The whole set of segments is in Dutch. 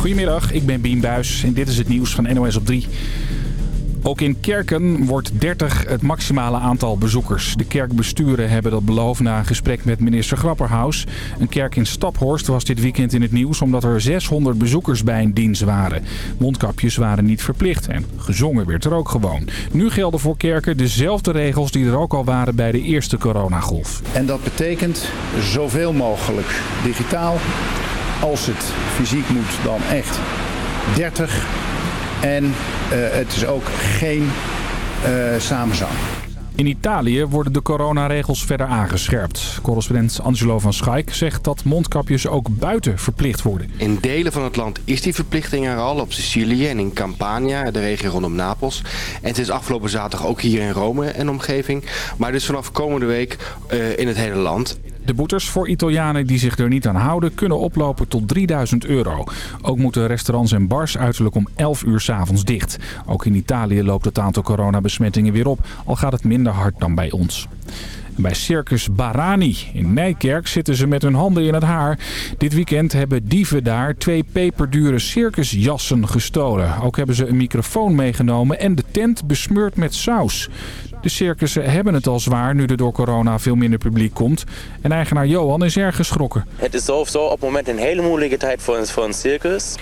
Goedemiddag, ik ben Bien Buis en dit is het nieuws van NOS op 3. Ook in kerken wordt 30 het maximale aantal bezoekers. De kerkbesturen hebben dat beloofd na een gesprek met minister Grapperhaus. Een kerk in Staphorst was dit weekend in het nieuws omdat er 600 bezoekers bij een dienst waren. Mondkapjes waren niet verplicht en gezongen werd er ook gewoon. Nu gelden voor kerken dezelfde regels die er ook al waren bij de eerste coronagolf. En dat betekent zoveel mogelijk digitaal. Als het fysiek moet, dan echt 30 en uh, het is ook geen uh, samenzang. In Italië worden de coronaregels verder aangescherpt. Correspondent Angelo van Schaik zegt dat mondkapjes ook buiten verplicht worden. In delen van het land is die verplichting er al. Op Sicilië en in Campania, de regio rondom Napels. En het is afgelopen zaterdag ook hier in Rome en omgeving. Maar dus vanaf komende week uh, in het hele land. De boetes voor Italianen die zich er niet aan houden kunnen oplopen tot 3000 euro. Ook moeten restaurants en bars uiterlijk om 11 uur s'avonds dicht. Ook in Italië loopt het aantal coronabesmettingen weer op, al gaat het minder hard dan bij ons. Bij Circus Barani in Nijkerk zitten ze met hun handen in het haar. Dit weekend hebben dieven daar twee peperdure circusjassen gestolen. Ook hebben ze een microfoon meegenomen en de tent besmeurd met saus. De circussen hebben het al zwaar nu er door corona veel minder publiek komt. En eigenaar Johan is erg geschrokken. Het is sowieso op het moment een hele moeilijke tijd voor, voor een circus.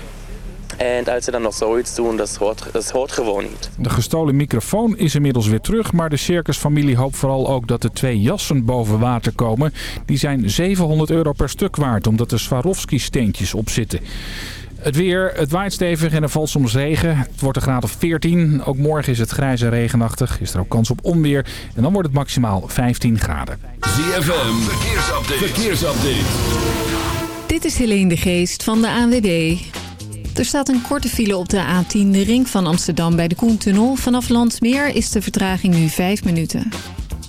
En als ze dan nog zoiets doen, dat hoort, dat hoort gewoon niet. De gestolen microfoon is inmiddels weer terug. Maar de circusfamilie hoopt vooral ook dat de twee jassen boven water komen. Die zijn 700 euro per stuk waard, omdat er Swarovski-steentjes op zitten. Het weer, het waait stevig en er valt soms regen. Het wordt een graad of 14. Ook morgen is het grijs en regenachtig. Is er ook kans op onweer. En dan wordt het maximaal 15 graden. ZFM, verkeersupdate. verkeersupdate. Dit is Helene de Geest van de ANWB. Er staat een korte file op de A10, de ring van Amsterdam bij de Koentunnel. Vanaf Landsmeer is de vertraging nu 5 minuten.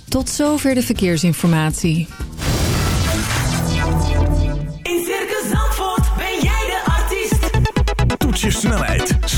Tot zover de verkeersinformatie.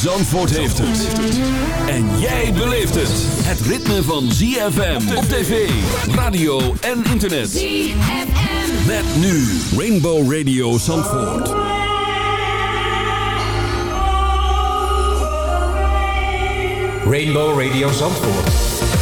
Zandvoort heeft het. En jij beleeft het. Het ritme van ZFM op tv, radio en internet. ZFM. Met nu Rainbow Radio Zandvoort. Rainbow Radio Zandvoort.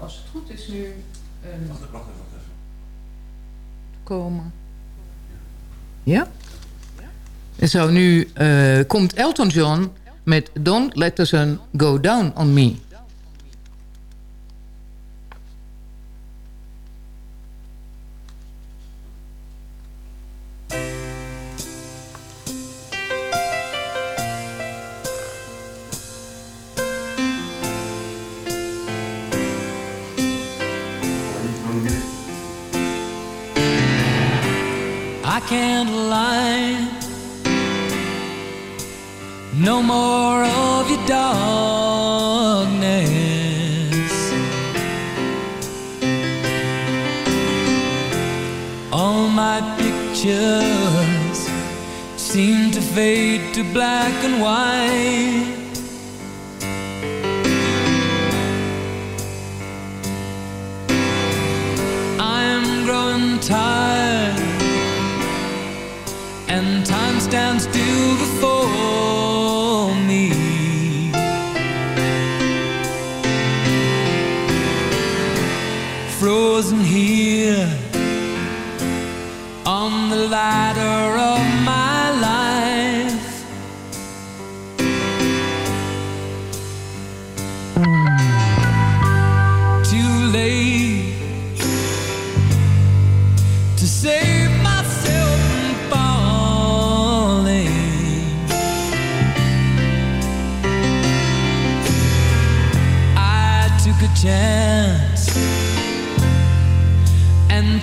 Als het goed is nu een... komen. Ja? En zo nu eh, komt Elton John met Don't Let the Sun Go Down on Me.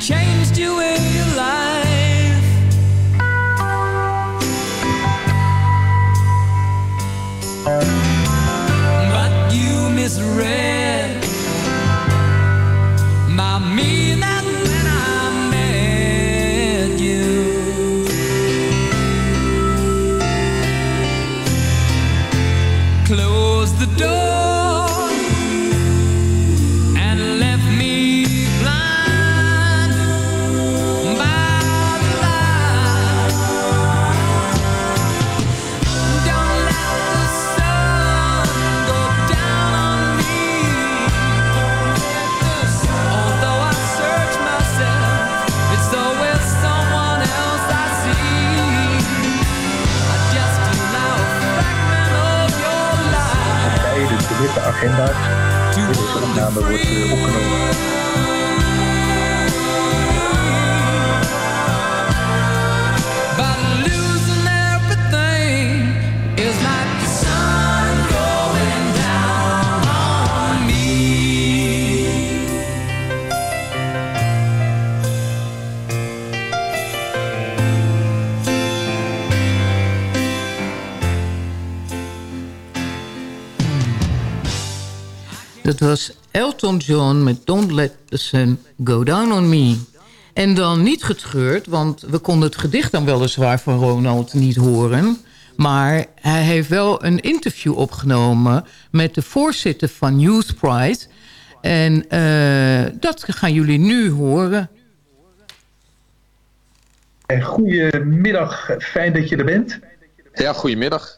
Changed your drukke agenda's. Deze opname wordt eh, opgenomen. Dat was Elton John met Don't Let the Sun Go Down on Me. En dan niet getreurd, want we konden het gedicht dan weliswaar van Ronald niet horen. Maar hij heeft wel een interview opgenomen met de voorzitter van Youth Pride. En eh, dat gaan jullie nu horen. En goedemiddag, fijn dat je er bent. Ja, goedemiddag.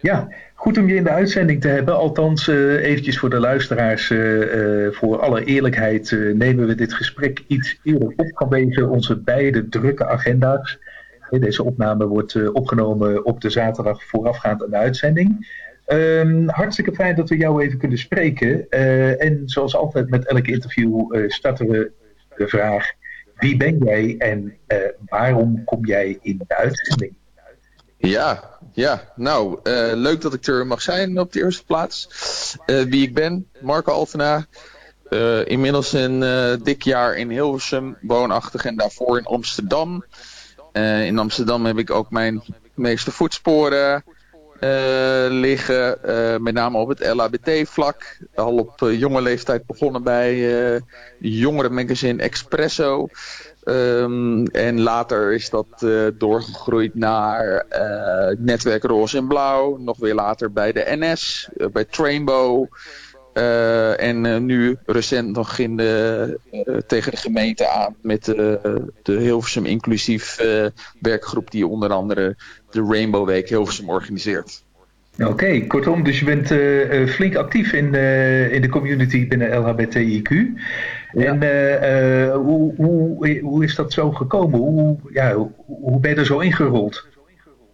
Ja, goed om je in de uitzending te hebben. Althans, eh eventjes voor de luisteraars, eh, eh, voor alle eerlijkheid nemen we dit gesprek iets eerder op vanwege onze beide drukke agenda's. Deze opname wordt opgenomen op de zaterdag voorafgaand aan de uitzending. Ehm, hartstikke fijn dat we jou even kunnen spreken. En zoals altijd met elk interview starten we de vraag... Wie ben jij en waarom kom jij in de uitzending? Ja, ja. nou, eh, leuk dat ik er mag zijn op de eerste plaats. Eh, wie ik ben, Marco Altena. Eh, inmiddels een dik jaar in Hilversum, woonachtig en daarvoor in Amsterdam. In Amsterdam heb ik ook mijn meeste voetsporen liggen, met name op het LHBT-vlak. Al op jonge leeftijd begonnen bij jongerenmagazine Expresso. Ehm, en later is dat eh, doorgegroeid naar eh, Netwerk Roze en Blauw. Nog weer later bij de NS, eh, bij Trainbow. En nu recent nog in de, tegen de gemeente aan met de Hilversum Inclusief werkgroep die onder andere de Rainbow Week Hilversum organiseert. Oké, kortom, dus je bent eh, eh, flink actief in, eh, in de community binnen LHBTIQ. En eh, eh, hoe, hoe, hoe is dat zo gekomen? Hoe, ja, hoe, ben je er zo ingerold?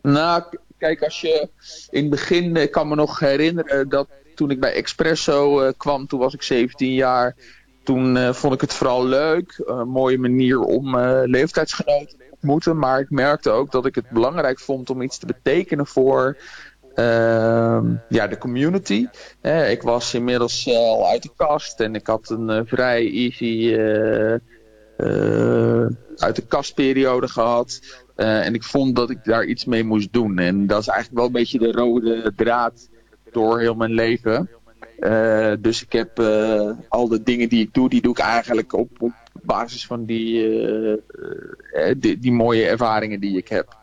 Nou, kijk, als je in het begin, ik kan me nog herinneren dat toen ik bij Expresso kwam, toen was ik 17 jaar. Toen vond ik het vooral leuk, een mooie manier om leeftijdsgenoten te ontmoeten. Maar ik merkte ook dat ik het belangrijk vond om iets te betekenen voor ja, de community. Ik was inmiddels eh, al uit de kast en ik had een eh, vrij easy eh, uit de kastperiode gehad. Eh, en ik vond dat ik daar iets mee moest doen. En dat is eigenlijk wel een beetje de rode draad door heel mijn leven. Dus ik heb al de dingen die ik doe, die doe ik eigenlijk op, basis van die, die, die mooie ervaringen die ik heb.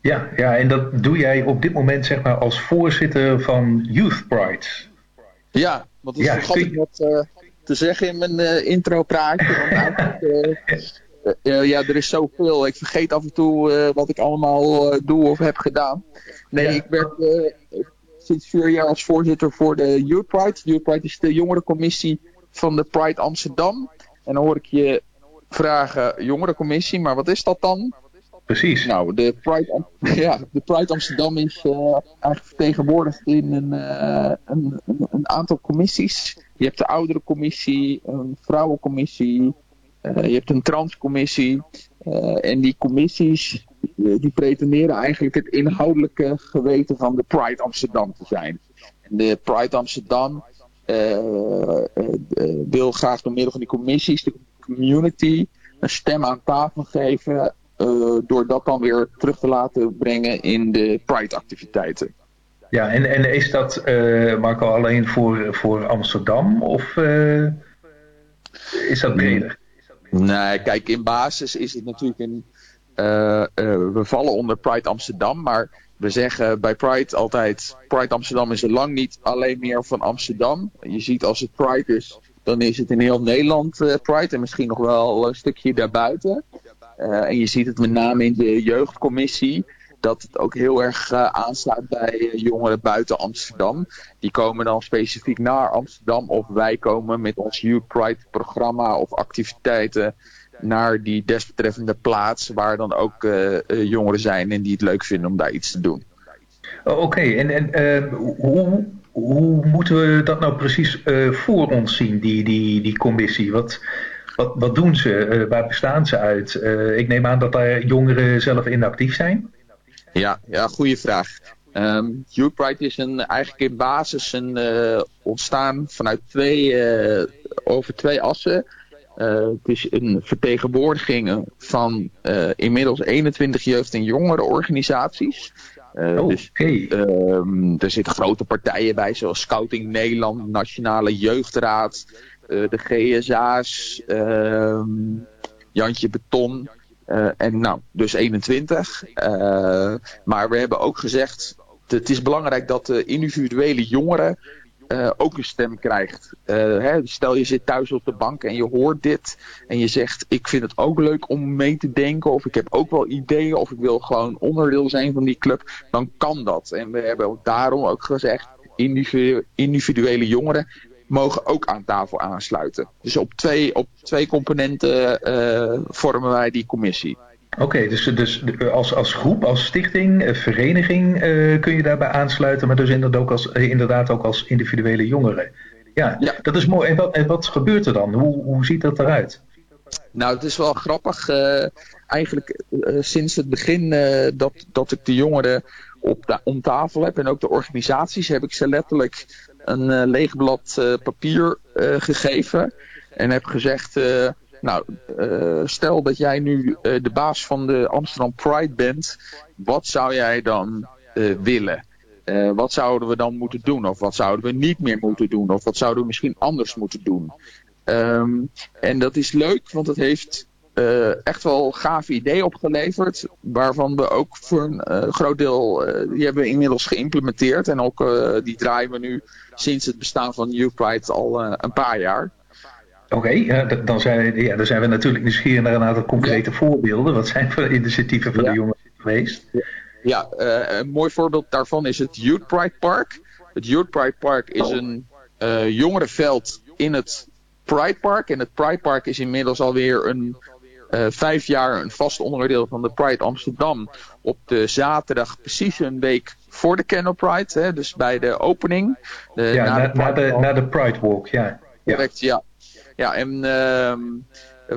Ja, ja, en dat doe jij op dit moment zeg maar als voorzitter van Youth Pride. Ja, want dat Ja, vergat ik wat eh, te zeggen in mijn intro praatje. Want eigenlijk, eh, eh, ja, er is zoveel. Ik vergeet af en toe wat ik allemaal doe of heb gedaan. Nee, ik werk eh, sinds vier jaar als voorzitter voor de Youth Pride. Youth Pride is de jongerencommissie van de Pride Amsterdam. En dan hoor ik je vragen, jongerencommissie, maar wat is dat dan? Precies. Nou, de Pride, ja, de Pride Amsterdam is eh, eigenlijk vertegenwoordigd in een, eh, een, een, een aantal commissies. Je hebt de ouderencommissie, een vrouwencommissie, eh, je hebt een transcommissie. En die commissies die pretenderen eigenlijk het inhoudelijke geweten van de Pride Amsterdam te zijn. En de Pride Amsterdam wil graag door middel van die commissies de community een stem aan tafel geven. Eh, door dat dan weer terug te laten brengen in de Pride-activiteiten. Ja, en, en is dat, eh, Marco, alleen voor, voor Amsterdam of eh, is dat breder? Nee, kijk, in basis is het natuurlijk een. we vallen onder Pride Amsterdam, maar we zeggen bij Pride altijd: Pride Amsterdam is er lang niet alleen meer van Amsterdam. Je ziet als het Pride is, dan is het in heel Nederland Pride en misschien nog wel een stukje daarbuiten. Eh, en je ziet het met name in de jeugdcommissie. Dat het ook heel erg eh, aansluit bij eh, jongeren buiten Amsterdam. Die komen dan specifiek naar Amsterdam. Of wij komen met ons Youth Pride programma of activiteiten naar die desbetreffende plaats. Waar dan ook jongeren zijn en die het leuk vinden om daar iets te doen. Oh, Oké, en, en hoe, hoe moeten we dat nou precies voor ons zien, die, die, die commissie? Wat, wat, wat doen ze? Eh, waar bestaan ze uit? Eh, ik neem aan dat daar jongeren zelf in actief zijn. Ja, ja goede vraag. Ehm Youth Pride is een, eigenlijk in basis een, eh, ontstaan vanuit twee, over twee assen. Het is een vertegenwoordiging van inmiddels 21 jeugd- en jongerenorganisaties. Eh, dus, ehm, er zitten grote partijen bij, zoals Scouting Nederland, Nationale Jeugdraad, de GSA's, ehm, Jantje Beton. eh, en nou, dus 21. Eh, maar we hebben ook gezegd, het is belangrijk dat de individuele jongeren eh, ook een stem krijgt. Eh, hè, stel je zit thuis op de bank en je hoort dit en je zegt ik vind het ook leuk om mee te denken of ik heb ook wel ideeën of ik wil gewoon onderdeel zijn van die club, dan kan dat. En we hebben daarom ook gezegd individu- individuele jongeren mogen ook aan tafel aansluiten. Dus op twee, op twee componenten eh, vormen wij die commissie. Oké, dus, dus als, als groep, als stichting, eh, vereniging eh, kun je daarbij aansluiten, maar dus inderdaad ook als, inderdaad ook als individuele jongeren. Ja, dat is mooi. En wat, en wat gebeurt er dan? Hoe, hoe ziet dat eruit? Nou, het is wel grappig. eigenlijk sinds het begin dat, dat ik de jongeren op de, om tafel heb en ook de organisaties, heb ik ze letterlijk een eh, leeg blad eh, papier eh, gegeven. En heb gezegd, nou, stel dat jij nu de baas van de Amsterdam Pride bent. Wat zou jij dan willen? Wat zouden we dan moeten doen? Of wat zouden we niet meer moeten doen? Of wat zouden we misschien anders moeten doen? Ehm, en dat is leuk, want het heeft eh, echt wel gave ideeën opgeleverd. Waarvan we ook voor een eh, groot deel, eh, die hebben we inmiddels geïmplementeerd. En ook die draaien we nu sinds het bestaan van New Pride al een paar jaar. Oké, dan, zijn, ja, dan zijn we natuurlijk nieuwsgierig naar een aantal concrete voorbeelden. Wat zijn voor initiatieven van de jongeren geweest? Ja, een mooi voorbeeld daarvan is het Youth Pride Park. Het Youth Pride Park is een eh, jongerenveld in het Pride Park. En het Pride Park is inmiddels alweer een eh, vijf jaar een vast onderdeel van de Pride Amsterdam. Op de zaterdag precies een week voor de Kennel Pride. Hè, dus bij de opening. De, ja, na, na, de, na de Pride Walk, ja. Correct, ja. Ja, en ehm,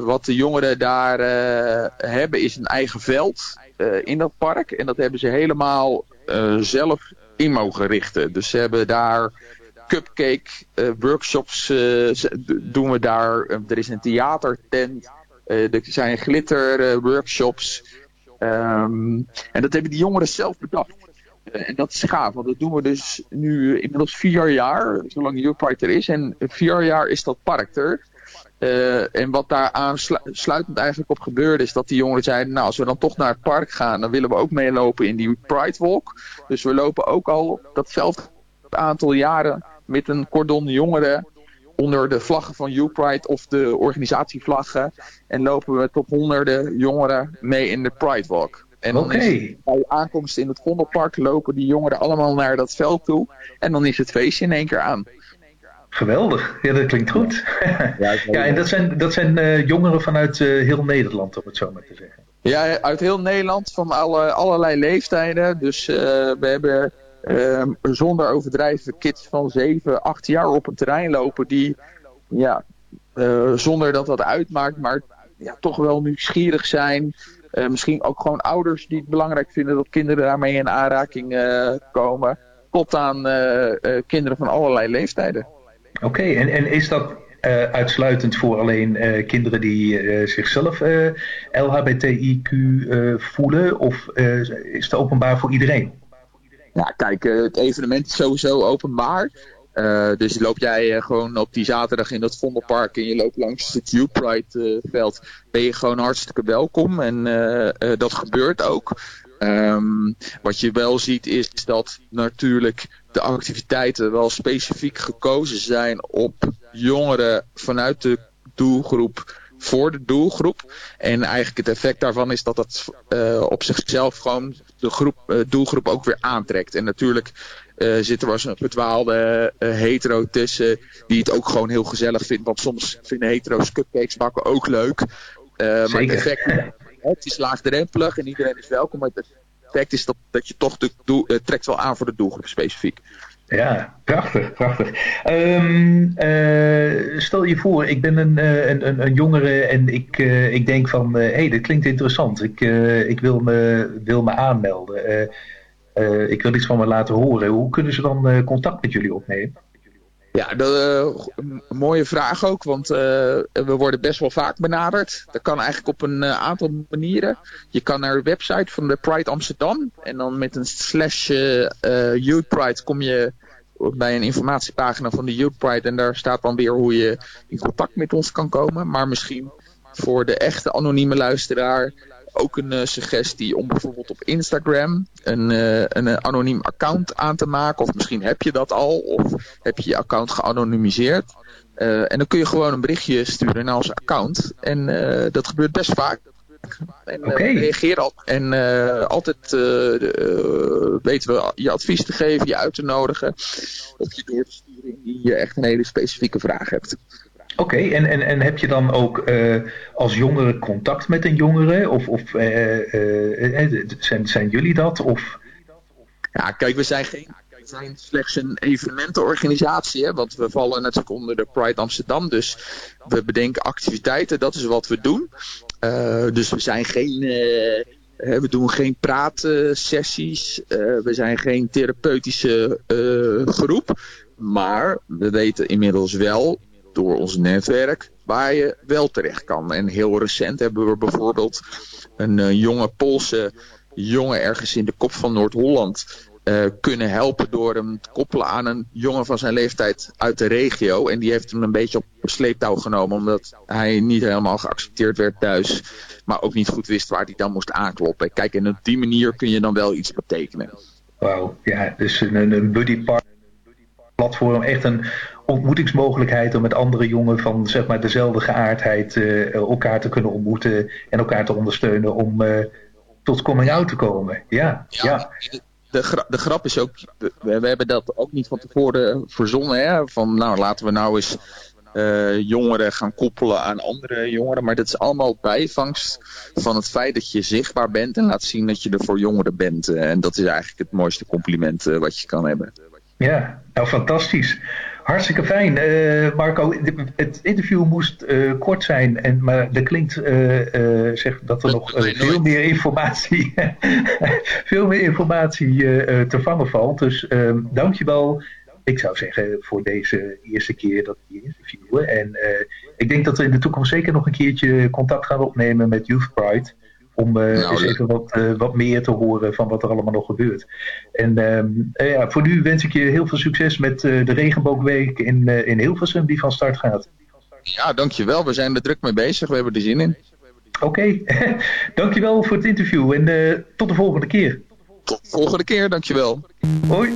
wat de jongeren daar eh, hebben is een eigen veld eh, in dat park. En dat hebben ze helemaal zelf in mogen richten. Dus ze hebben daar cupcake workshops doen we daar. Er is een theatertent. Eh, er zijn glitter eh. Ehm, en dat hebben die jongeren zelf bedacht. Eh, en dat is gaaf, want dat doen we dus nu inmiddels vier jaar, zolang Youth Pride er is. En vier jaar is dat park er. En wat daar aansluitend eigenlijk op gebeurde, is dat die jongeren zeiden: Nou, als we dan toch naar het park gaan, dan willen we ook meelopen in die Pride Walk. Dus we lopen ook al datzelfde aantal jaren met een cordon jongeren onder de vlaggen van Youth Pride of de organisatievlaggen. En lopen we tot honderden jongeren mee in de Pride Walk. En dan is bij aankomst in het Vondelpark lopen die jongeren allemaal naar dat veld toe. En dan is het feestje in één keer aan. Geweldig, ja, dat klinkt goed. ja, en dat zijn, dat zijn eh, jongeren vanuit eh, heel Nederland, om het zo maar te zeggen. Ja, uit heel Nederland, van alle, allerlei leeftijden. Dus eh, we hebben eh, zonder overdrijven kids van 7, 8 jaar op het terrein lopen. Die, ja, eh, zonder dat dat uitmaakt, maar ja, toch wel nieuwsgierig zijn. Eh, misschien ook gewoon ouders die het belangrijk vinden dat kinderen daarmee in aanraking eh, komen. Tot aan kinderen van allerlei leeftijden. Oké, en, en is dat uitsluitend voor alleen kinderen die zichzelf LHBTIQ voelen? Of is het openbaar voor iedereen? Ja, kijk, eh, het evenement is sowieso openbaar. Eh, dus loop jij eh, gewoon op die zaterdag in dat Vondelpark en je loopt langs het Youth Pride eh, veld, ben je gewoon hartstikke welkom. En dat gebeurt ook. Ehm, wat je wel ziet is dat natuurlijk de activiteiten wel specifiek gekozen zijn op jongeren vanuit de doelgroep voor de doelgroep. En eigenlijk het effect daarvan is dat dat eh, op zichzelf gewoon de groep, eh, doelgroep ook weer aantrekt. En natuurlijk eh, zit er wel eens een verdwaalde hetero tussen die het ook gewoon heel gezellig vindt. Want soms vinden hetero's cupcakes bakken ook leuk. Maar het effect het is laagdrempelig en iedereen is welkom. Maar het effect is dat, dat je toch de doel, trekt wel aan voor de doelgroep specifiek. Ja, prachtig, prachtig. Ehm, eh, stel je voor, ik ben een, eh, een, een, een jongere en ik, eh, ik denk van, hé, hey, dit klinkt interessant. Ik, ik wil, me, wil me aanmelden. Ik wil iets van me laten horen. Hoe kunnen ze dan contact met jullie opnemen? Ja, dat, eh, een mooie vraag ook, want eh, we worden best wel vaak benaderd. Dat kan eigenlijk op een eh, aantal manieren. Je kan naar de website van de Pride Amsterdam en dan met een slash Youth Pride kom je bij een informatiepagina van de Youth Pride en daar staat dan weer hoe je in contact met ons kan komen. Maar misschien voor de echte anonieme luisteraar ook een eh, suggestie om bijvoorbeeld op Instagram een, eh, een eh, anoniem account aan te maken. Of misschien heb je dat al, of heb je je account geanonimiseerd. En dan kun je gewoon een berichtje sturen naar ons account. En dat gebeurt best vaak. En Oké. we reageren al. En altijd de, weten we je advies te geven, je uit te nodigen. Of je door te sturen indien je echt een hele specifieke vraag hebt. Oké, en, en, en heb je dan ook eh, als jongere contact met een jongere? Of, of eh, eh, zijn, zijn jullie dat? Of... Ja, kijk, we zijn, geen, we zijn slechts een evenementenorganisatie. Hè, want we vallen natuurlijk onder de Pride Amsterdam. Dus we bedenken activiteiten, dat is wat we doen. Dus we zijn geen. we doen geen praatsessies. we zijn geen therapeutische groep. Maar we weten inmiddels wel door ons netwerk waar je wel terecht kan. En heel recent hebben we bijvoorbeeld een eh, jonge Poolse jongen ergens in de kop van Noord-Holland eh, kunnen helpen door hem te koppelen aan een jongen van zijn leeftijd uit de regio. En die heeft hem een beetje op sleeptouw genomen, omdat hij niet helemaal geaccepteerd werd thuis. Maar ook niet goed wist waar hij dan moest aankloppen. Kijk, en op die manier kun je dan wel iets betekenen. Wauw, ja, dus een, een buddy platform, echt een ontmoetingsmogelijkheid om met andere jongen van zeg maar dezelfde geaardheid eh, elkaar te kunnen ontmoeten en elkaar te ondersteunen om, eh, tot coming out te komen. Ja, ja. De, gra- de grap is ook, we, we hebben dat ook niet van tevoren verzonnen. Hè? Van nou laten we nou eens eh, jongeren gaan koppelen aan andere jongeren. Maar dat is allemaal bijvangst van het feit dat je zichtbaar bent en laat zien dat je er voor jongeren bent. En dat is eigenlijk het mooiste compliment wat je kan hebben. Ja, nou fantastisch. Hartstikke fijn. Eh, Marco, het interview moest eh, kort zijn, en, maar er klinkt eh, zeg, dat er nog veel meer informatie, veel meer informatie te vangen valt. Dus ehm dankjewel. Ik zou zeggen voor deze eerste keer dat we interviewen. En ik denk dat we in de toekomst zeker nog een keertje contact gaan opnemen met Youth Pride. Om eh, eens leuk. even wat, eh, wat meer te horen van wat er allemaal nog gebeurt. En ehm, eh, ja, voor nu wens ik je heel veel succes met de Regenboogweek in, in Hilversum die van start gaat. Ja, dankjewel. We zijn er druk mee bezig. We hebben er zin in. Oké, dankjewel voor het interview en tot de volgende keer. Tot de volgende keer. Dankjewel. Hoi.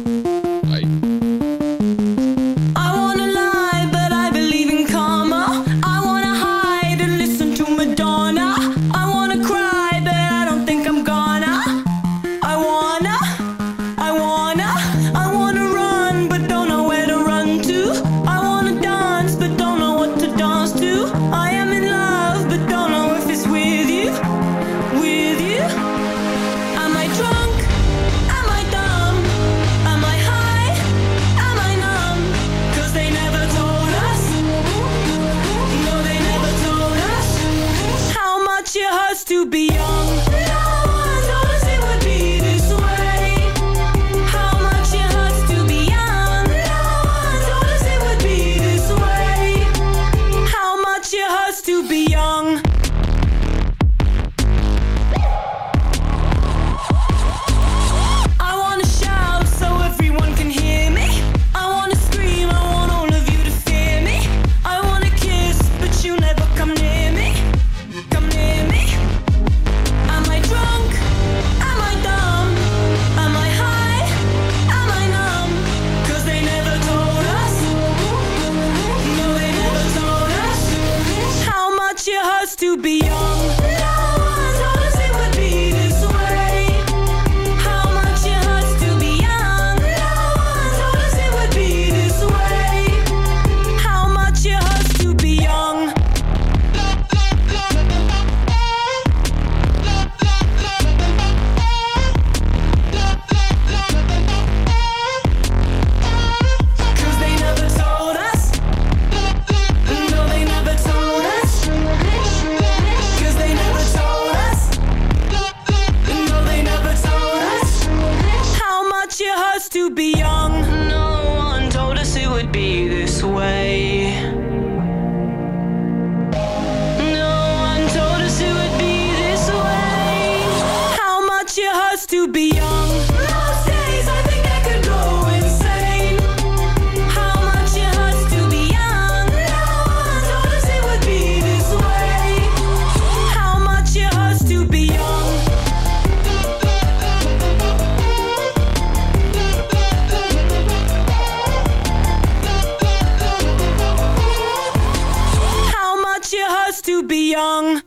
Young.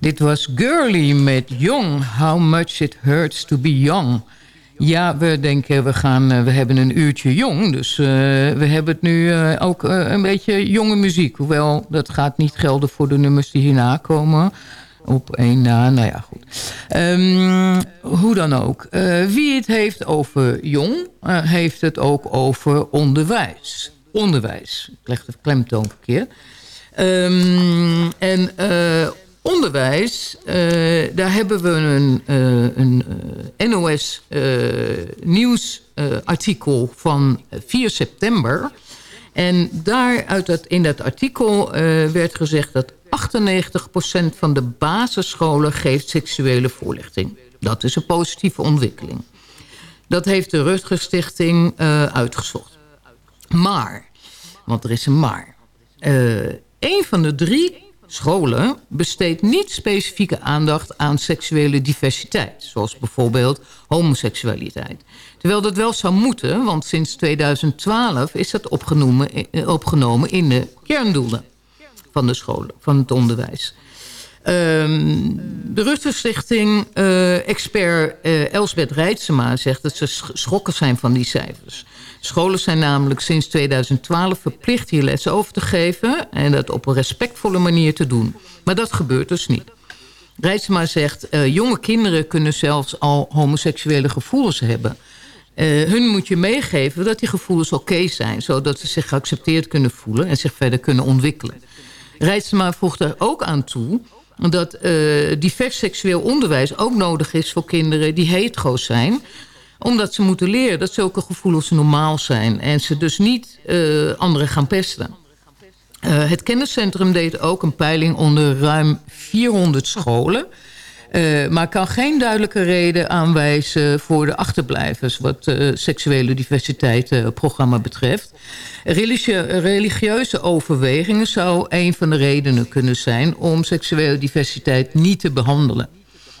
Dit was Girly met Young. How much it hurts to be young. Ja, we denken, we, gaan, eh, we hebben een uurtje jong. Dus eh, we hebben het nu eh, ook een beetje jonge muziek. Hoewel, dat gaat niet gelden voor de nummers die hierna komen. Op één na, nou ja, goed. Ehm, hoe dan ook. Wie het heeft over jong, heeft het ook over onderwijs. Onderwijs. Ik leg de klemtoon verkeerd. Ehm, en eh, onderwijs, eh, daar hebben we een, eh, een NOS nieuwsartikel van 4 september. En daar uit dat, in dat artikel werd gezegd dat 98% van de basisscholen geeft seksuele voorlichting. Dat is een positieve ontwikkeling. Dat heeft de Rutgers Stichting uitgezocht. Maar, want er is een maar. Een van de drie scholen besteedt niet specifieke aandacht aan seksuele diversiteit. Zoals bijvoorbeeld homoseksualiteit. Terwijl dat wel zou moeten, want sinds 2012 is dat opgenomen, eh, opgenomen in de kerndoelen van de scholen, van het onderwijs. Ehm, de Rutte Stichting eh, expert eh, Elsbeth Rijtsema zegt dat ze sch- schrokken zijn van die cijfers. Scholen zijn namelijk sinds 2012 verplicht hier lessen over te geven... en dat op een respectvolle manier te doen. Maar dat gebeurt dus niet. Rijtsema zegt, eh, jonge kinderen kunnen zelfs al homoseksuele gevoelens hebben. Hun moet je meegeven dat die gevoelens oké zijn... zodat ze zich geaccepteerd kunnen voelen en zich verder kunnen ontwikkelen. Rijtsema voegt er ook aan toe dat eh, divers seksueel onderwijs ook nodig is voor kinderen die hetero zijn omdat ze moeten leren dat zulke gevoelens normaal zijn... en ze dus niet eh, anderen gaan pesten. Eh, het kenniscentrum deed ook een peiling onder ruim 400 scholen... Eh, maar kan geen duidelijke reden aanwijzen voor de achterblijvers... wat uh, seksuele diversiteit uh, programma betreft. Religie religieuze overwegingen zou een van de redenen kunnen zijn... om seksuele diversiteit niet te behandelen.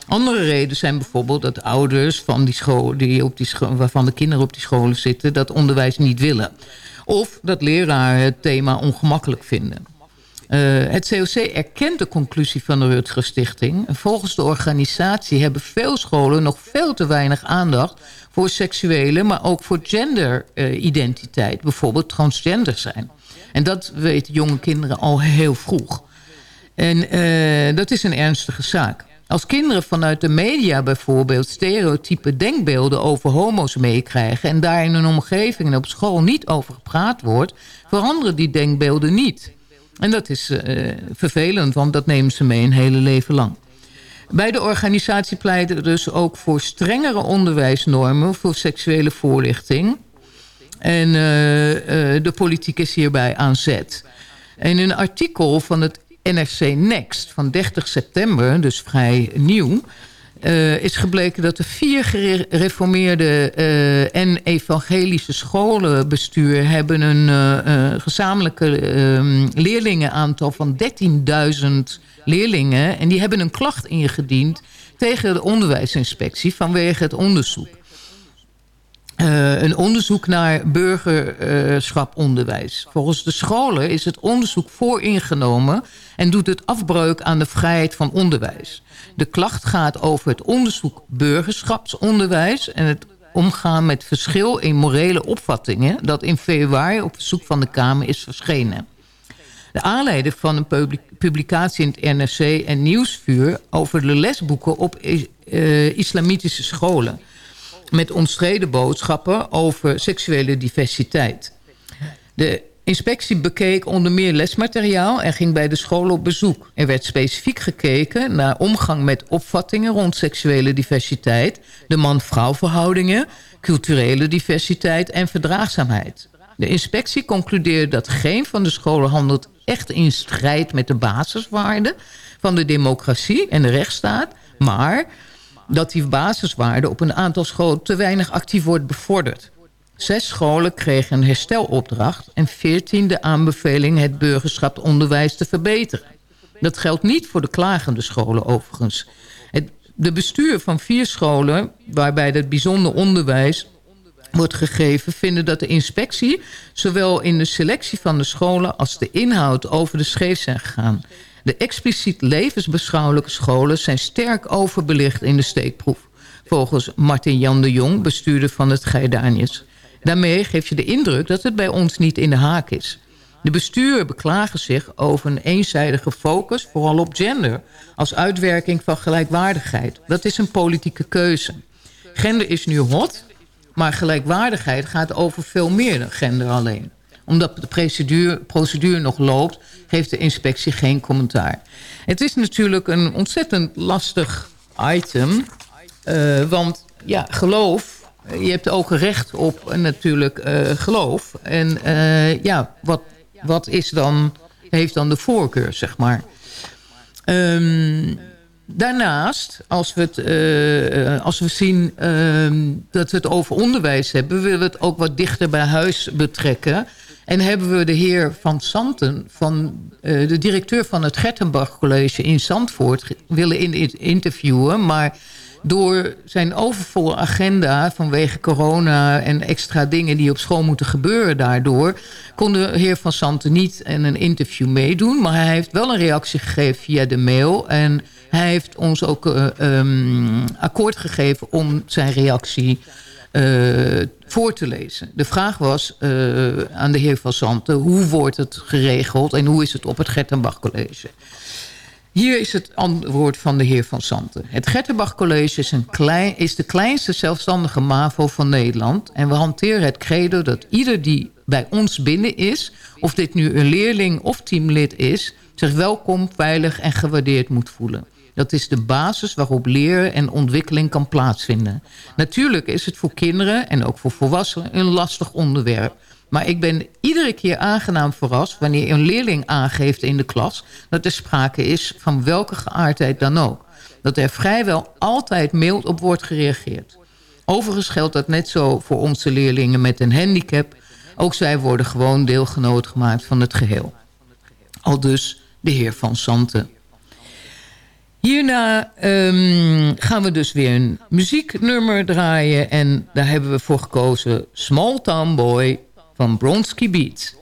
Andere redenen zijn bijvoorbeeld dat ouders van die school, die op die school, waarvan de kinderen op die scholen zitten... dat onderwijs niet willen. Of dat leraren het thema ongemakkelijk vinden. Uh, het COC erkent de conclusie van de Rutger Stichting. Volgens de organisatie hebben veel scholen nog veel te weinig aandacht... voor seksuele, maar ook voor genderidentiteit. Uh, bijvoorbeeld transgender zijn. En dat weten jonge kinderen al heel vroeg. En uh, dat is een ernstige zaak. Als kinderen vanuit de media bijvoorbeeld stereotype denkbeelden over homo's meekrijgen... en daar in hun omgeving en op school niet over gepraat wordt... veranderen die denkbeelden niet. En dat is uh, vervelend, want dat nemen ze mee een hele leven lang. Bij de organisatie pleiten dus ook voor strengere onderwijsnormen... voor seksuele voorlichting. En uh, uh, de politiek is hierbij aan zet. In een artikel van het NRC Next van 30 september, dus vrij nieuw... Uh, is gebleken dat de vier gereformeerde uh, en evangelische scholenbestuur... hebben een uh, gezamenlijke leerlingenaantal van 13.000 leerlingen. En die hebben een klacht ingediend tegen de onderwijsinspectie vanwege het onderzoek. Uh, een onderzoek naar burgerschaponderwijs. Volgens de scholen is het onderzoek vooringenomen... en doet het afbreuk aan de vrijheid van onderwijs. De klacht gaat over het onderzoek burgerschapsonderwijs... en het omgaan met verschil in morele opvattingen... dat in februari op verzoek van de Kamer is verschenen. De aanleiding van een publicatie in het NRC en Nieuwsvuur... over de lesboeken op uh, islamitische scholen met omstreden boodschappen over seksuele diversiteit. De inspectie bekeek onder meer lesmateriaal en ging bij de scholen op bezoek. Er werd specifiek gekeken naar omgang met opvattingen rond seksuele diversiteit... de man-vrouw verhoudingen, culturele diversiteit en verdraagzaamheid. De inspectie concludeerde dat geen van de scholen handelt echt in strijd met de basiswaarden... van de democratie en de rechtsstaat, maar dat die basiswaarde op een aantal scholen te weinig actief wordt bevorderd. Zes scholen kregen een herstelopdracht en veertien de aanbeveling het burgerschapsonderwijs te verbeteren. Dat geldt niet voor de klagende scholen overigens. Het, de bestuur van vier scholen, waarbij het bijzonder onderwijs wordt gegeven... vinden dat de inspectie zowel in de selectie van de scholen... als de inhoud over de scheef zijn gegaan. De expliciet levensbeschouwelijke scholen zijn sterk overbelicht in de steekproef. Volgens Martin Jan de Jong, bestuurder van het Geidanius. Daarmee geef je de indruk dat het bij ons niet in de haak is. De bestuur beklagen zich over een eenzijdige focus, vooral op gender... als uitwerking van gelijkwaardigheid. Dat is een politieke keuze. Gender is nu hot, maar gelijkwaardigheid gaat over veel meer dan gender alleen omdat de procedure, procedure nog loopt, geeft de inspectie geen commentaar. Het is natuurlijk een ontzettend lastig item. Uh, want ja, geloof, je hebt ook recht op natuurlijk uh, geloof. En ja, wat, wat is dan, heeft dan de voorkeur, zeg maar. Um, Daarnaast, als we, het, als we zien uh, dat we het over onderwijs hebben... willen we het ook wat dichter bij huis betrekken. En hebben we de heer Van Santen, van, uh, de directeur van het Gertenbach College in Zandvoort... willen in, interviewen, maar door zijn overvolle agenda vanwege corona en extra dingen die op school moeten gebeuren daardoor, kon de heer Van Santen niet in een interview meedoen. Maar hij heeft wel een reactie gegeven via de mail. En hij heeft ons ook eh, ehm, akkoord gegeven om zijn reactie eh, voor te lezen. De vraag was eh, aan de heer Van Santen... hoe wordt het geregeld en hoe is het op het Gertenbach College? Hier is het antwoord van de heer Van Santen. Het Gertenbach College is, een klein, is de kleinste zelfstandige MAVO van Nederland... en we hanteren het credo dat ieder die bij ons binnen is... of dit nu een leerling of teamlid is... zich welkom, veilig en gewaardeerd moet voelen. Dat is de basis waarop leren en ontwikkeling kan plaatsvinden. Natuurlijk is het voor kinderen en ook voor volwassenen een lastig onderwerp. Maar ik ben iedere keer aangenaam verrast wanneer een leerling aangeeft in de klas... dat er sprake is van welke geaardheid dan ook. Dat er vrijwel altijd mild op wordt gereageerd. Overigens geldt dat net zo voor onze leerlingen met een handicap. Ook zij worden gewoon deelgenoot gemaakt van het geheel. Al dus de heer Van Santen. Hierna um, gaan we dus weer een muzieknummer draaien. En daar hebben we voor gekozen Small Town Boy van Bronski Beat.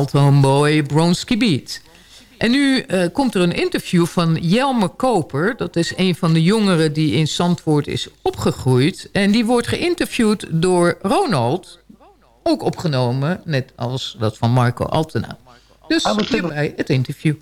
Small Town Boy Bronski Beat. En nu eh, komt er een interview van Jelmer Koper. Dat is een van de jongeren die in Zandvoort is opgegroeid. En die wordt geïnterviewd door Ronald. Ook opgenomen, net als dat van Marco Altena. Dus hierbij het interview.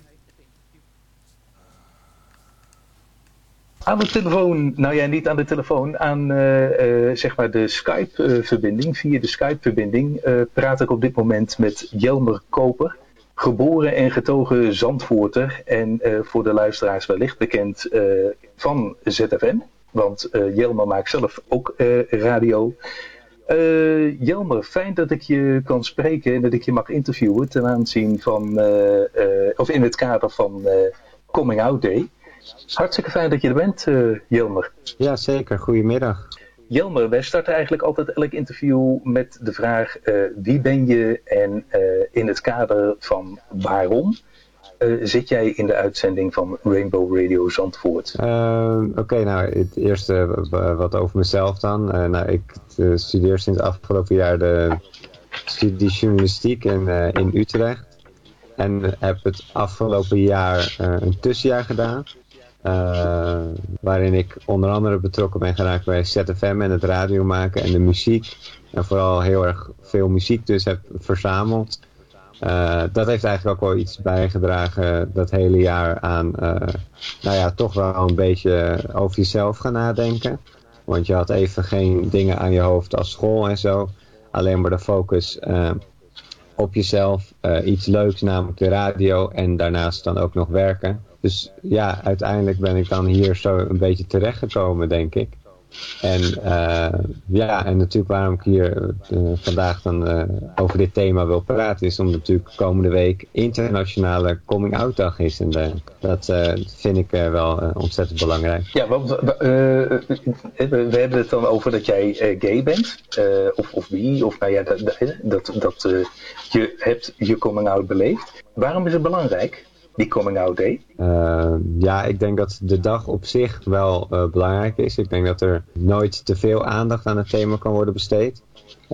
Aan de telefoon, nou ja, niet aan de telefoon, aan eh, eh, zeg maar de Skype-verbinding. Via de Skype-verbinding eh, praat ik op dit moment met Jelmer Koper, geboren en getogen Zandvoorter. En voor de luisteraars wellicht bekend van ZFM, want Jelmer maakt zelf ook radio. Jelmer, fijn dat ik je kan spreken en dat ik je mag interviewen ten aanzien van, of in het kader van Coming Out Day. Hartstikke fijn dat je er bent, eh, Jelmer. Ja, zeker. Goedemiddag. Jelmer, wij starten eigenlijk altijd elk interview met de vraag eh, wie ben je en eh, in het kader van waarom zit jij in de uitzending van Rainbow Radio Zandvoort? Oké, nou, het eerste wat over mezelf dan. Nou, ik studeer sinds afgelopen jaar de studie journalistiek in, in Utrecht. En heb het afgelopen jaar een tussenjaar gedaan. Eh, waarin ik onder andere betrokken ben geraakt bij ZFM en het radio maken en de muziek. En vooral heel erg veel muziek dus heb verzameld. Eh, dat heeft eigenlijk ook wel iets bijgedragen dat hele jaar aan, eh, nou ja, toch wel een beetje over jezelf gaan nadenken. Want je had even geen dingen aan je hoofd als school en zo. Alleen maar de focus op jezelf. iets leuks, namelijk de radio. En daarnaast dan ook nog werken. Dus ja, uiteindelijk ben ik dan hier zo een beetje terechtgekomen, denk ik. En eh, ja, en natuurlijk waarom ik hier eh, vandaag dan eh, over dit thema wil praten, is omdat natuurlijk komende week internationale coming out dag is. En dat vind ik wel ontzettend belangrijk. Ja, want we, we, hebben het dan over dat jij gay bent, of, of bi, of nou dat, dat, dat je hebt je coming out beleefd. Waarom is het belangrijk, die coming out day? Eh, ja, ik denk dat de dag op zich wel eh, belangrijk is. Ik denk dat er nooit te veel aandacht aan het thema kan worden besteed.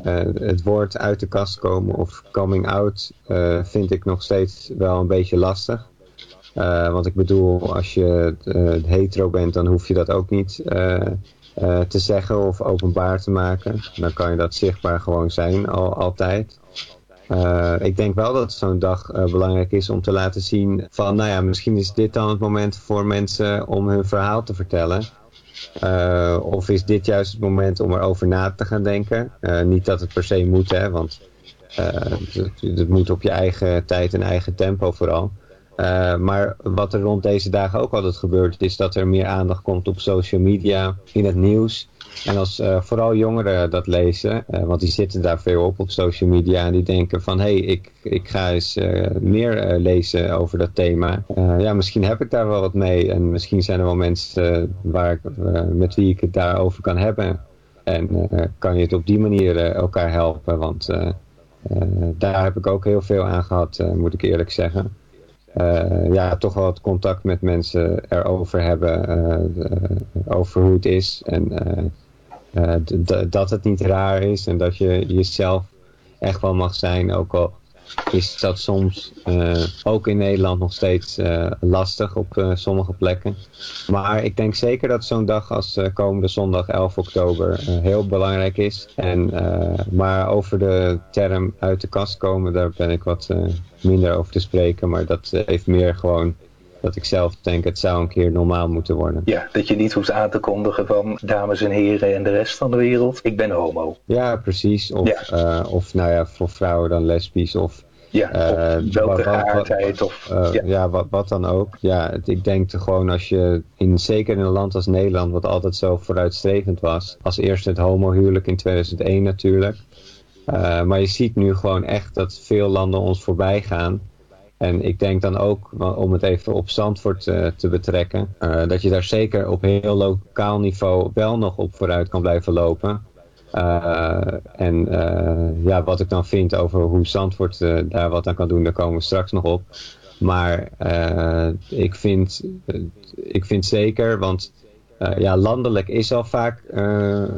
Eh, het woord uit de kast komen of coming out vind ik nog steeds wel een beetje lastig. Want ik bedoel, als je hetero bent, dan hoef je dat ook niet te zeggen of openbaar te maken. Dan kan je dat zichtbaar gewoon zijn, al, altijd. Eh, ik denk wel dat zo'n dag eh, belangrijk is om te laten zien van, nou ja, misschien is dit dan het moment voor mensen om hun verhaal te vertellen. Eh, of is dit juist het moment om erover na te gaan denken? Niet dat het per se moet, hè, want het, het moet op je eigen tijd en eigen tempo vooral. Eh, maar wat er rond deze dagen ook altijd gebeurt, is dat er meer aandacht komt op social media, in het nieuws. En als eh, vooral jongeren dat lezen, eh, want die zitten daar veel op op social media en die denken van hé, hey, ik, ik ga eens meer lezen over dat thema. Ja, misschien heb ik daar wel wat mee en misschien zijn er wel mensen waar ik, met wie ik het daarover kan hebben. En kan je het op die manier elkaar helpen, want daar heb ik ook heel veel aan gehad, eh, moet ik eerlijk zeggen. Eh, ja, toch wel het contact met mensen erover hebben, eh, eh, over hoe het is. En dat het niet raar is en dat je jezelf echt wel mag zijn, ook al is dat soms eh, ook in Nederland nog steeds eh, lastig op eh, sommige plekken. Maar ik denk zeker dat zo'n dag als komende zondag 11 oktober heel belangrijk is. En, maar over de term uit de kast komen, daar ben ik wat minder over te spreken. Maar dat heeft meer gewoon dat ik zelf denk het zou een keer normaal moeten worden. Ja, dat je niet hoeft aan te kondigen van dames en heren en de rest van de wereld, ik ben homo. Ja, precies. Of, eh, of nou ja, voor vrouwen dan lesbisch of... Ja, eh, welke geaardheid of... eh, ja, wat, wat dan ook. Ja, het- ik denk gewoon als je, in, zeker in een land als Nederland, wat altijd zo vooruitstrevend was, als eerste het homohuwelijk in 2001 natuurlijk. Maar je ziet nu gewoon echt dat veel landen ons voorbij gaan. En ik denk dan ook, om het even op Zandvoort eh, te betrekken, eh, dat je daar zeker op heel lokaal niveau wel nog op vooruit kan blijven lopen. Eh, en ja, wat ik dan vind over hoe Zandvoort daar wat aan kan doen, daar komen we straks nog op. Maar ik, vind, ik vind zeker, want ja, landelijk is al vaak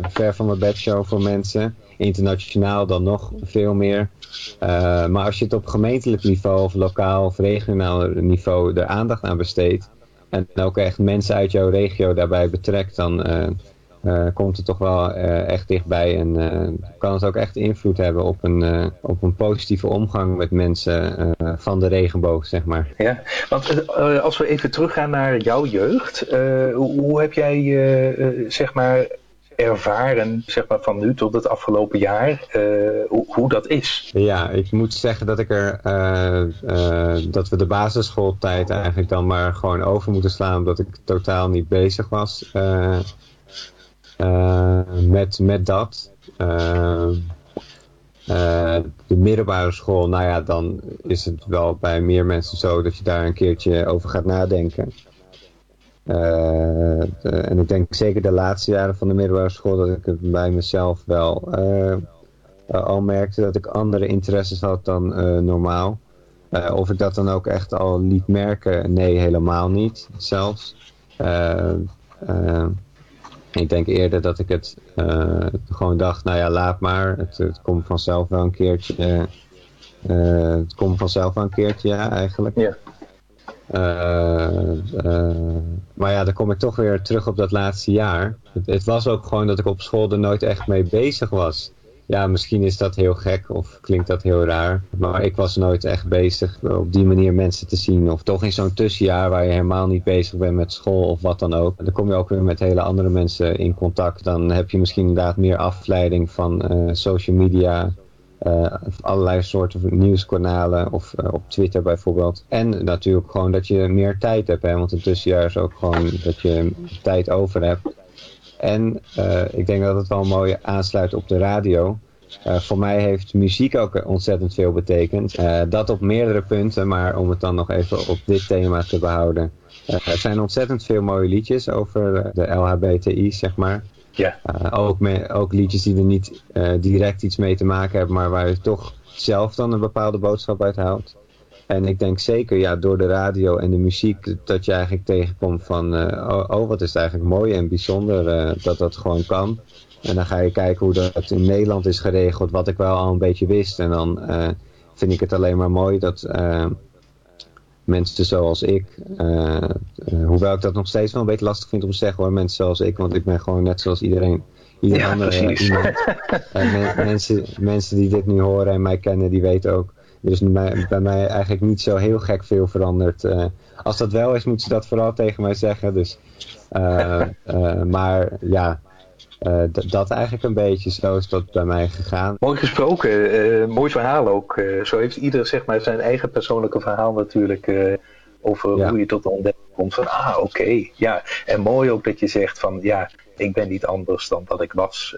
ver van mijn bedshow voor mensen. Internationaal dan nog veel meer. Eh, maar als je het op gemeentelijk niveau of lokaal of regionaal niveau er aandacht aan besteedt en ook echt mensen uit jouw regio daarbij betrekt, dan eh, eh, komt het toch wel echt dichtbij en kan het ook echt invloed hebben op een, op een positieve omgang met mensen van de regenboog, zeg maar. Ja, want als we even teruggaan naar jouw jeugd, hoe, heb jij zeg maar ervaren, zeg maar van nu tot het afgelopen jaar, eh, hoe, hoe dat is? Ja, ik moet zeggen dat ik er eh, eh, dat we de basisschooltijd eigenlijk dan maar gewoon over moeten slaan, omdat ik totaal niet bezig was met, met dat. De middelbare school, nou ja, dan is het wel bij meer mensen zo dat je daar een keertje over gaat nadenken. Eh, en ik denk zeker de laatste jaren van de middelbare school dat ik het bij mezelf wel eh, eh, al merkte dat ik andere interesses had dan normaal. Of ik dat dan ook echt al liet merken, nee, helemaal niet zelfs. Ik denk eerder dat ik het gewoon dacht, nou ja, laat maar. Het, het komt vanzelf wel een keertje. het komt vanzelf wel een keertje, ja, eigenlijk. Ja. Eh, eh, maar ja, dan kom ik toch weer terug op dat laatste jaar. Het, was ook gewoon dat ik op school er nooit echt mee bezig was. Ja, misschien is dat heel gek of klinkt dat heel raar. Maar ik was nooit echt bezig op die manier mensen te zien. Of toch in zo'n tussenjaar waar je helemaal niet bezig bent met school of wat dan ook. Dan kom je ook weer met hele andere mensen in contact. Dan heb je misschien inderdaad meer afleiding van eh, social media. Eh, allerlei soorten nieuwskanalen of eh, op Twitter bijvoorbeeld. En natuurlijk gewoon dat je meer tijd hebt. Hè? Want een tussenjaar is ook gewoon dat je tijd over hebt. En eh, ik denk dat het wel mooi aansluit op de radio. Voor mij heeft muziek ook ontzettend veel betekend. Dat op meerdere punten, maar om het dan nog even op dit thema te behouden. Eh, er zijn ontzettend veel mooie liedjes over de LHBTI, zeg maar. Ja. Eh, ook, me- ook liedjes die er niet eh, direct iets mee te maken hebben, maar waar je toch zelf dan een bepaalde boodschap uit haalt. En ik denk zeker, ja, door de radio en de muziek, dat je eigenlijk tegenkomt van, eh, oh, oh, wat is het eigenlijk mooi en bijzonder dat dat gewoon kan. En dan ga je kijken hoe dat in Nederland is geregeld, wat ik wel al een beetje wist. En dan vind ik het alleen maar mooi dat mensen zoals ik, eh, eh, hoewel ik dat nog steeds wel een beetje lastig vind om te zeggen hoor, mensen zoals ik, want ik ben gewoon net zoals iedereen, ieder Ja, andere precies. iemand. En men- mensen, mensen die dit nu horen en mij kennen, die weten ook. Er is bij, bij mij eigenlijk niet zo heel gek veel veranderd. Eh, als dat wel is, moeten ze dat vooral tegen mij zeggen. Dus, eh, eh, maar ja, d- dat eigenlijk een beetje. Zo is dat bij mij gegaan. Mooi gesproken, eh, mooi verhaal ook. Eh, zo heeft ieder zeg maar, zijn eigen persoonlijke verhaal natuurlijk over hoe je tot de ontdekking komt van ah oké, ja. En mooi ook dat je zegt van ja, ik ben niet anders dan dat ik was.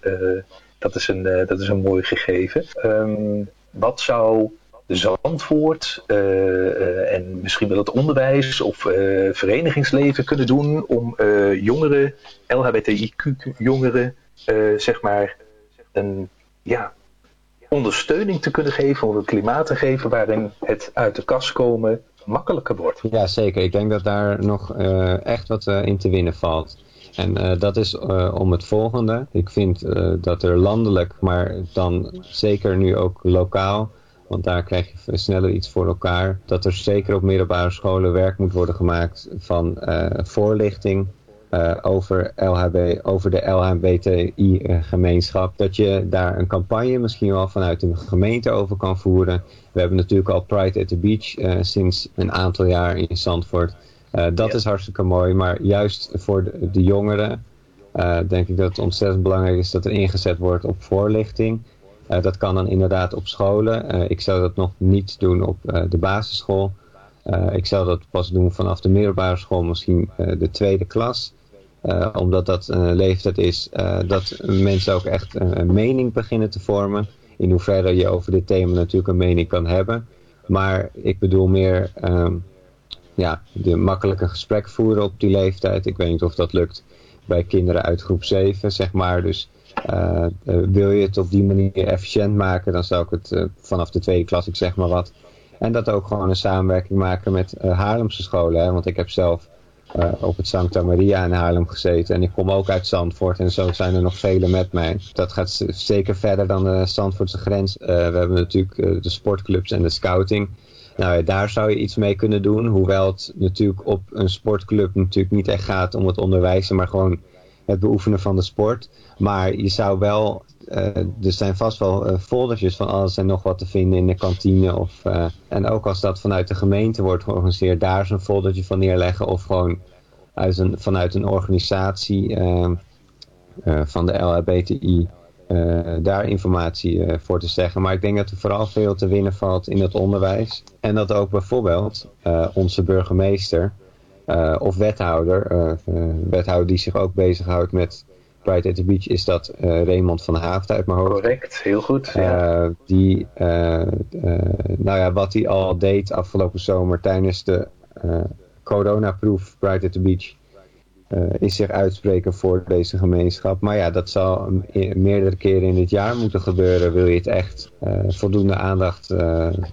Dat, is een, dat is een mooi gegeven. Ehm, wat zou Zandvoort eh, eh, en misschien wel het onderwijs of eh, verenigingsleven kunnen doen om jongeren, LHBTIQ-jongeren, zeg maar, een ja, ondersteuning te kunnen geven, om een klimaat te geven waarin het uit de kast komen makkelijker wordt. Ja, zeker. Ik denk dat daar nog echt wat in te winnen valt. En dat is om het volgende. Ik vind dat er landelijk, maar dan zeker nu ook lokaal, want daar krijg je sneller iets voor elkaar, dat er zeker op middelbare scholen werk moet worden gemaakt van eh, voorlichting eh, over, LHB, over de LHBTI-gemeenschap. Dat je daar een campagne misschien wel vanuit de gemeente over kan voeren. We hebben natuurlijk al Pride at the Beach eh, sinds een aantal jaar in Zandvoort. Eh, dat is hartstikke mooi, maar juist voor de, de jongeren eh, denk ik dat het ontzettend belangrijk is dat er ingezet wordt op voorlichting. Eh, dat kan dan inderdaad op scholen. Eh, ik zou dat nog niet doen op eh, de basisschool. Ik zou dat pas doen vanaf de middelbare school, misschien de tweede klas. Omdat dat een leeftijd is dat mensen ook echt een, mening beginnen te vormen. In hoeverre je over dit thema natuurlijk een mening kan hebben. Maar ik bedoel meer ehm, ja, de makkelijke gesprek voeren op die leeftijd. Ik weet niet of dat lukt bij kinderen uit groep 7, zeg maar. Dus eh, eh, wil je het op die manier efficiënt maken, dan zou ik het eh, vanaf de tweede klas, ik zeg maar wat. En dat ook gewoon een samenwerking maken met Haarlemse scholen. Hè? Want ik heb zelf op het Santa Maria in Haarlem gezeten. En ik kom ook uit Zandvoort en zo zijn er nog velen met mij. Dat gaat zeker verder dan de Zandvoortse grens. We hebben natuurlijk de sportclubs en de scouting. Nou ja, daar zou je iets mee kunnen doen. Hoewel het natuurlijk op een sportclub natuurlijk niet echt gaat om het onderwijzen, maar gewoon het beoefenen van de sport. Maar je zou wel, eh, er zijn vast wel eh, foldertjes van alles en nog wat te vinden in de kantine. Of, eh, en ook als dat vanuit de gemeente wordt georganiseerd, daar zo'n foldertje van neerleggen. Of gewoon uit een, vanuit een organisatie van de LHBTI daar informatie voor te zeggen. Maar ik denk dat er vooral veel te winnen valt in het onderwijs. En dat ook bijvoorbeeld onze burgemeester eh, of wethouder, eh, wethouder die zich ook bezighoudt met Pride at the Beach, is dat eh, Raymond van Haafd uit mijn hoofd. Correct, heel goed. Eh, die, nou ja, wat hij al deed afgelopen zomer tijdens de coronaproof Pride at the Beach, is zich uitspreken voor deze gemeenschap. Maar ja, dat zal meerdere keren in het jaar moeten gebeuren, wil je het echt voldoende aandacht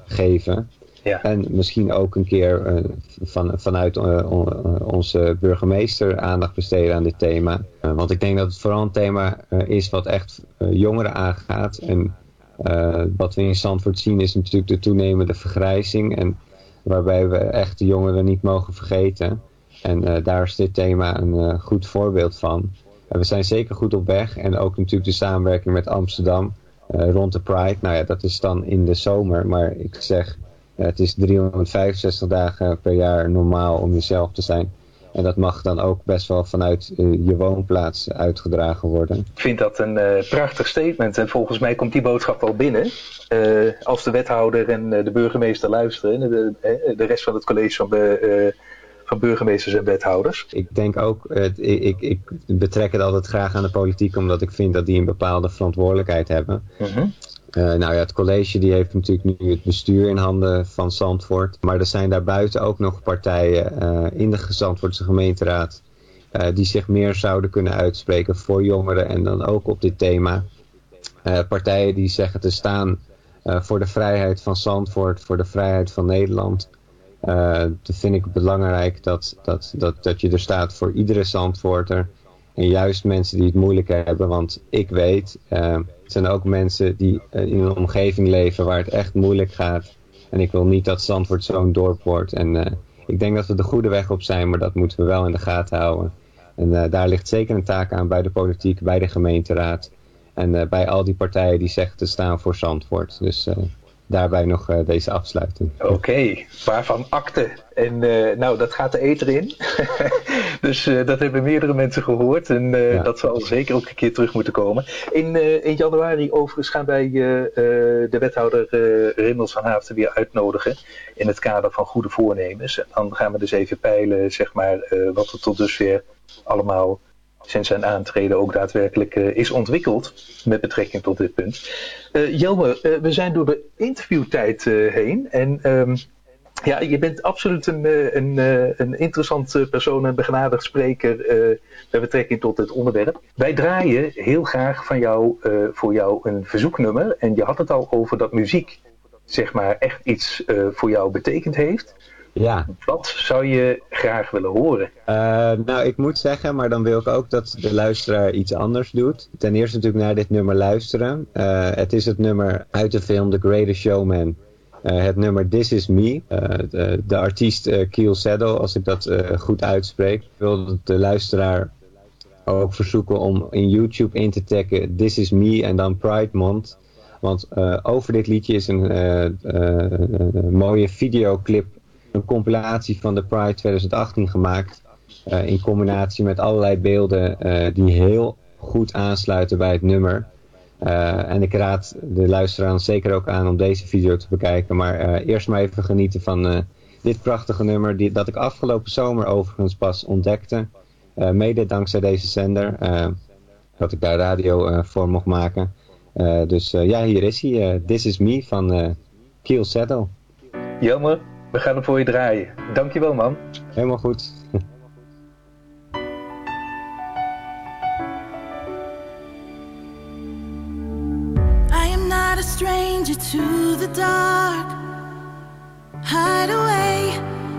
geven. Ja. En misschien ook een keer eh, van, vanuit eh, on- eh, onze burgemeester aandacht besteden aan dit thema. Want ik denk dat het vooral een thema is wat echt jongeren aangaat. En wat we in Zandvoort zien is natuurlijk de toenemende vergrijzing. En waarbij we echt de jongeren niet mogen vergeten. En daar is dit thema een goed voorbeeld van. We zijn zeker goed op weg. En ook natuurlijk de samenwerking met Amsterdam rond de Pride. Nou ja, dat is dan in de zomer. Maar ik zeg, het is 365 dagen per jaar normaal om jezelf te zijn. En dat mag dan ook best wel vanuit eh, je woonplaats uitgedragen worden. Ik vind dat een eh, prachtig statement en volgens mij komt die boodschap wel binnen. Eh, als de wethouder en eh, de burgemeester luisteren, en de, eh, de rest van het college van, de, eh, van burgemeesters en wethouders. Ik denk ook, eh, ik, ik, ik betrek het altijd graag aan de politiek, omdat ik vind dat die een bepaalde verantwoordelijkheid hebben. Mhm. Eh, nou ja, het college die heeft natuurlijk nu het bestuur in handen van Zandvoort. Maar er zijn daarbuiten ook nog partijen eh, in de Zandvoortse gemeenteraad eh, die zich meer zouden kunnen uitspreken voor jongeren en dan ook op dit thema. Partijen die zeggen te staan voor de vrijheid van Zandvoort, voor de vrijheid van Nederland. Dat vind ik belangrijk dat, dat, dat, dat je er staat voor iedere Zandvoorter. En juist mensen die het moeilijk hebben, want ik weet, zijn ook mensen die eh, in een omgeving leven waar het echt moeilijk gaat. En ik wil niet dat Zandvoort zo'n dorp wordt. En eh, ik denk dat we de goede weg op zijn, maar dat moeten we wel in de gaten houden. En eh, daar ligt zeker een taak aan bij de politiek, bij de gemeenteraad. En bij al die partijen die zeggen te staan voor Zandvoort. Dus daarbij nog eh, deze afsluiting. Oké, waarvan akte. En eh, nou, dat gaat de eter in. dus eh, dat hebben meerdere mensen gehoord. En dat zal zeker ook een keer terug moeten komen. In, in januari overigens gaan wij de wethouder Rimmels van Haafden weer uitnodigen. In het kader van goede voornemens. En dan gaan we dus even peilen, zeg maar, wat er tot dusver allemaal sinds zijn aantreden ook daadwerkelijk eh, is ontwikkeld met betrekking tot dit punt. Eh Jelme, eh, we zijn door de interviewtijd heen en ehm, ja, je bent absoluut een, een, een interessant eh, persoon, een begenadigd spreker met betrekking tot het onderwerp. Wij draaien heel graag van jou, voor jou een verzoeknummer en je had het al over dat muziek zeg maar echt iets voor jou betekend heeft. Ja. Wat zou je graag willen horen? Eh, nou, ik moet zeggen, maar dan wil ik ook dat de luisteraar iets anders doet. Ten eerste natuurlijk naar dit nummer luisteren. Eh, het is het nummer uit de film The Greatest Showman. Eh, het nummer This Is Me. De, de artiest Keel Saddle, als ik dat goed uitspreek. Ik wil de luisteraar ook verzoeken om in YouTube in te taggen This Is Me en dan Pride Month. Want over dit liedje is een een mooie videoclip een compilatie van de Pride 2018 gemaakt. eh, in combinatie met allerlei beelden eh, die heel goed aansluiten bij het nummer. Eh, en ik raad de luisteraar zeker ook aan om deze video te bekijken. Maar eerst maar even genieten van dit prachtige nummer. Die, dat ik afgelopen zomer overigens pas ontdekte. Mede dankzij deze zender. dat ik daar radio voor mocht maken. Dus ja, hier is hij. This Is Me van eh Keel Saddle. We gaan hem voor je draaien. Dankjewel man. Helemaal goed. I am not a stranger to the dark. Hide away,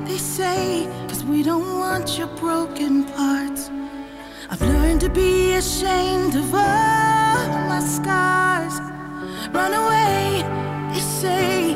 they say, cause we don't want your broken parts. I've learned to be ashamed of all my scars. Run away, they say,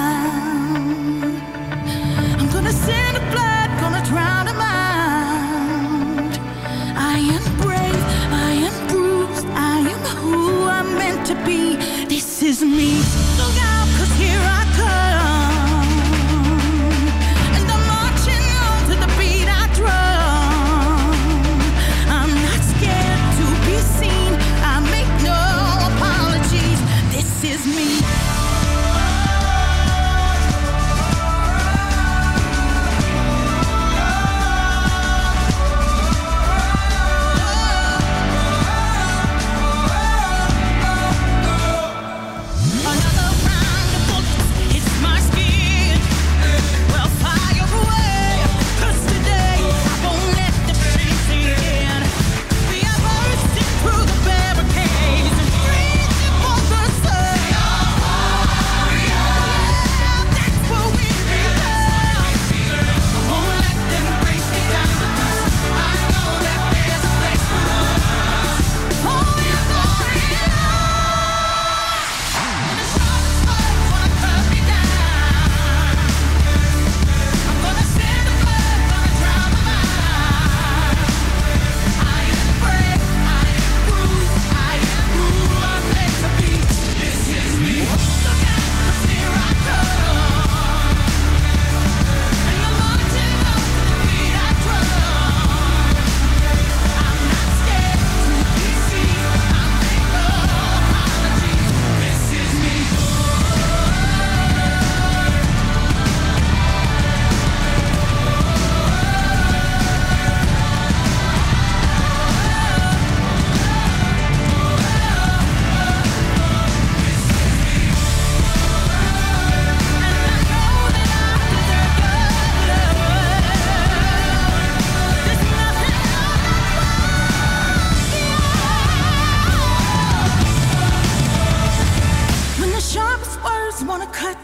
me.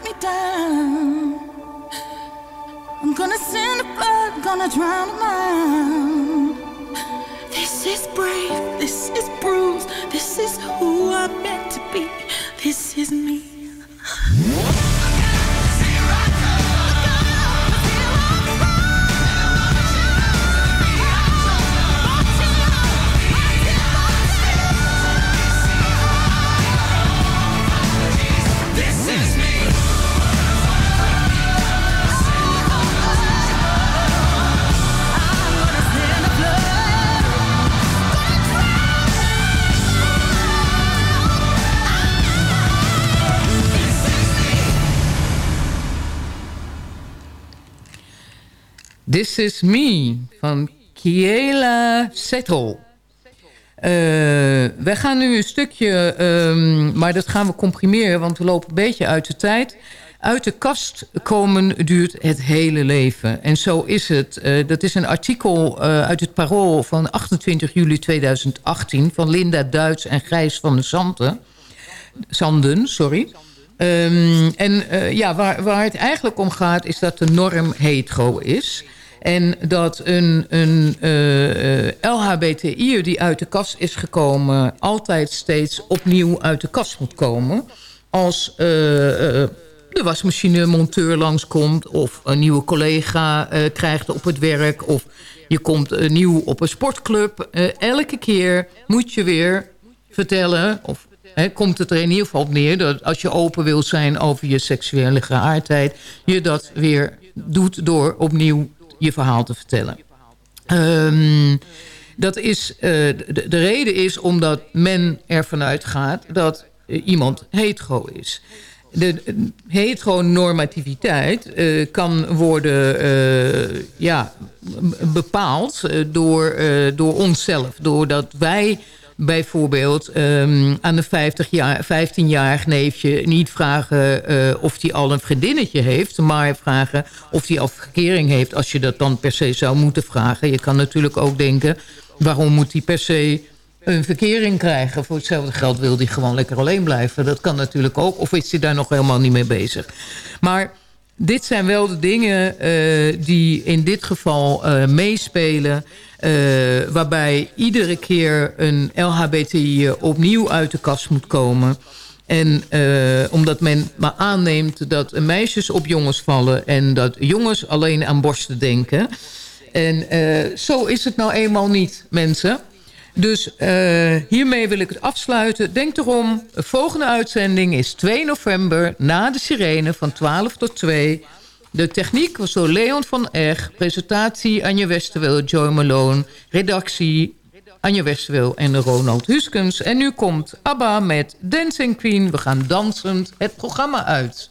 Me down, I'm gonna send a blood, gonna drown them out. This is brave, this is bruised, this is who I'm meant to be, this is me. This is Me van Kiela Settle. Eh, wij gaan nu een stukje, ehm, maar dat gaan we comprimeren... want we lopen een beetje uit de tijd. Uit de kast komen duurt het hele leven. En zo is het. Eh, dat is een artikel eh, uit het Parool van 28 juli 2018... van Linda Duits en Gijs van de Zanten. Zanden. Sorry. Ehm, en ja, waar, waar het eigenlijk om gaat is dat de norm hetero is... En dat een, een uh, die uit de kast is gekomen... altijd steeds opnieuw uit de kast moet komen. Als uh, de wasmachinemonteur langskomt... of een nieuwe collega krijgt op het werk... of je komt nieuw op een sportclub. elke keer moet je weer vertellen... of komt het er in ieder geval op neer dat als je open wil zijn over je seksuele geaardheid... je dat weer doet door opnieuw je verhaal te vertellen. Um, dat is, uh, de, de, reden is omdat men ervan uitgaat dat uh, iemand hetero is. De heteronormativiteit uh, kan worden ja, bepaald door, door onszelf. Doordat wij bijvoorbeeld ehm, aan een 50 jaar, 15-jarig neefje niet vragen eh, of hij al een vriendinnetje heeft... maar vragen of hij al verkering heeft als je dat dan per se zou moeten vragen. Je kan natuurlijk ook denken, waarom moet hij per se een verkering krijgen? Voor hetzelfde geld wil hij gewoon lekker alleen blijven. Dat kan natuurlijk ook, of is hij daar nog helemaal niet mee bezig. Maar dit zijn wel de dingen eh, die in dit geval eh, meespelen... eh, waarbij iedere keer een LHBTI opnieuw uit de kast moet komen... En eh, omdat men maar aanneemt dat meisjes op jongens vallen... en dat jongens alleen aan borsten denken. En eh, zo is het nou eenmaal niet, mensen. Dus hiermee wil ik het afsluiten. Denk erom, de volgende uitzending is 2 november... na de sirene van 12 tot 2... De techniek was door Leon van Erg. Presentatie Anja Westerwel, Joy Malone. Redactie Anja Westerwel en Ronald Huskens. En nu komt ABBA met Dancing Queen. We gaan dansend het programma uit.